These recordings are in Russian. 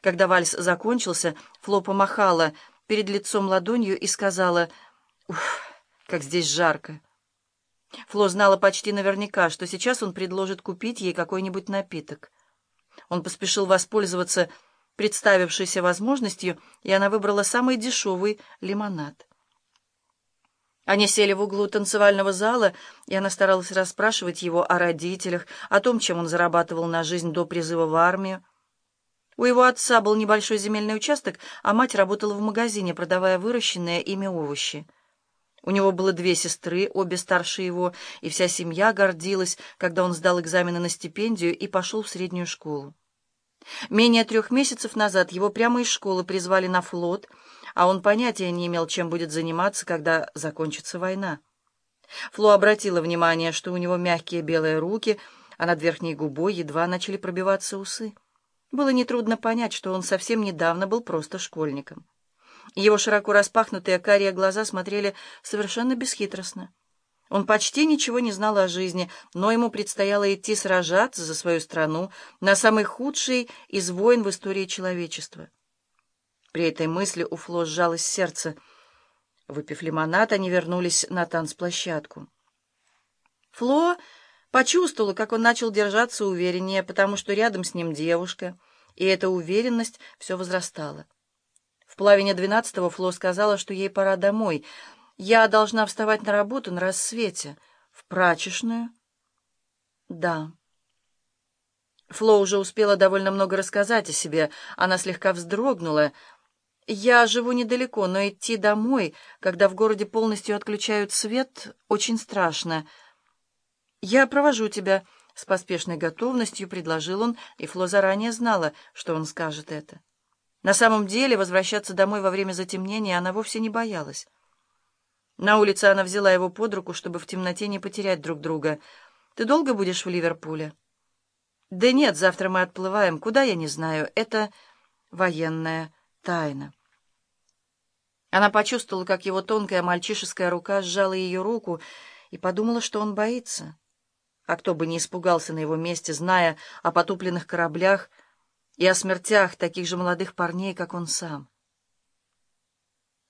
Когда вальс закончился, Фло помахала перед лицом ладонью и сказала «Ух, как здесь жарко». Фло знала почти наверняка, что сейчас он предложит купить ей какой-нибудь напиток. Он поспешил воспользоваться представившейся возможностью, и она выбрала самый дешевый лимонад. Они сели в углу танцевального зала, и она старалась расспрашивать его о родителях, о том, чем он зарабатывал на жизнь до призыва в армию. У его отца был небольшой земельный участок, а мать работала в магазине, продавая выращенные ими овощи. У него было две сестры, обе старше его, и вся семья гордилась, когда он сдал экзамены на стипендию и пошел в среднюю школу. Менее трех месяцев назад его прямо из школы призвали на флот, а он понятия не имел, чем будет заниматься, когда закончится война. Фло обратила внимание, что у него мягкие белые руки, а над верхней губой едва начали пробиваться усы. Было нетрудно понять, что он совсем недавно был просто школьником. Его широко распахнутые карие глаза смотрели совершенно бесхитростно. Он почти ничего не знал о жизни, но ему предстояло идти сражаться за свою страну на самый худший из войн в истории человечества. При этой мысли у Фло сжалось сердце. Выпив лимонад, они вернулись на танцплощадку. Фло почувствовала, как он начал держаться увереннее, потому что рядом с ним девушка, и эта уверенность все возрастала. В половине двенадцатого Фло сказала, что ей пора домой — я должна вставать на работу на рассвете. В прачечную? Да. Фло уже успела довольно много рассказать о себе. Она слегка вздрогнула. Я живу недалеко, но идти домой, когда в городе полностью отключают свет, очень страшно. Я провожу тебя. С поспешной готовностью предложил он, и Фло заранее знала, что он скажет это. На самом деле возвращаться домой во время затемнения она вовсе не боялась. На улице она взяла его под руку, чтобы в темноте не потерять друг друга. «Ты долго будешь в Ливерпуле?» «Да нет, завтра мы отплываем. Куда, я не знаю. Это военная тайна». Она почувствовала, как его тонкая мальчишеская рука сжала ее руку и подумала, что он боится. А кто бы не испугался на его месте, зная о потупленных кораблях и о смертях таких же молодых парней, как он сам.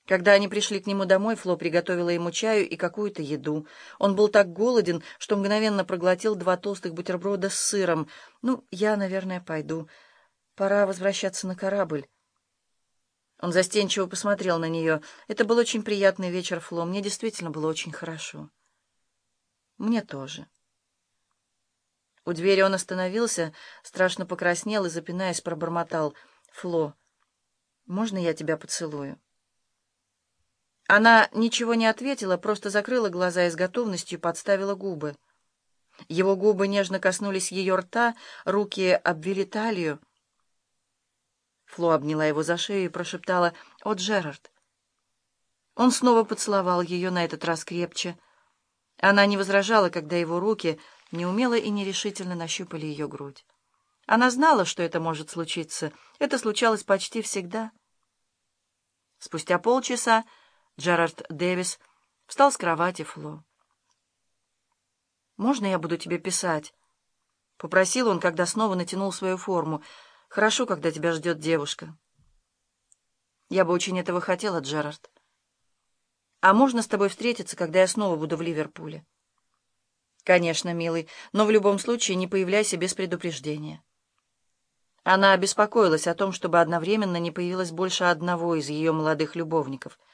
Когда они пришли к нему домой, Фло приготовила ему чаю и какую-то еду. Он был так голоден, что мгновенно проглотил два толстых бутерброда с сыром. «Ну, я, наверное, пойду. Пора возвращаться на корабль». Он застенчиво посмотрел на нее. «Это был очень приятный вечер, Фло. Мне действительно было очень хорошо». «Мне тоже». У двери он остановился, страшно покраснел и, запинаясь, пробормотал. «Фло, можно я тебя поцелую?» Она ничего не ответила, просто закрыла глаза и с готовностью подставила губы. Его губы нежно коснулись ее рта, руки обвели талию. Фло обняла его за шею и прошептала «О, Джерард!». Он снова поцеловал ее, на этот раз крепче. Она не возражала, когда его руки неумело и нерешительно нащупали ее грудь. Она знала, что это может случиться. Это случалось почти всегда. Спустя полчаса Джерард Дэвис встал с кровати Фло. «Можно я буду тебе писать?» Попросил он, когда снова натянул свою форму. «Хорошо, когда тебя ждет девушка». «Я бы очень этого хотела, Джерард. А можно с тобой встретиться, когда я снова буду в Ливерпуле?» «Конечно, милый, но в любом случае не появляйся без предупреждения». Она обеспокоилась о том, чтобы одновременно не появилось больше одного из ее молодых любовников —